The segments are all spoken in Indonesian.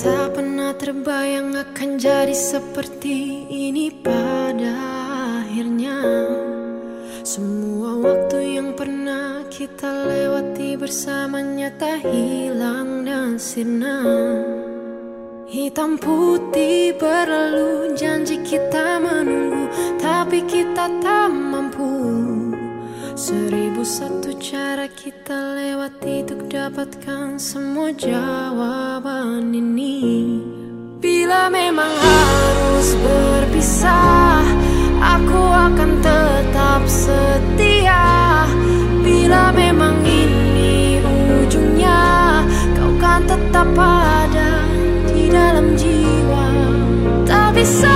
Tak pernah terbayang akan jadi seperti ini pada akhirnya. Semua waktu yang pernah kita lewati bersamanya tak hilang dan sirna. Hitam putih berlalu janji kita menunggu Tapi kita tak mampu. Seribu satu cara kita lewati untuk dapatkan semua jawaban ini. Bila memang harus berpisah Aku akan tetap setia. Bila memang ini ujungnya Kau kan tetap ada di dalam jiwa? Tak bisa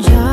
job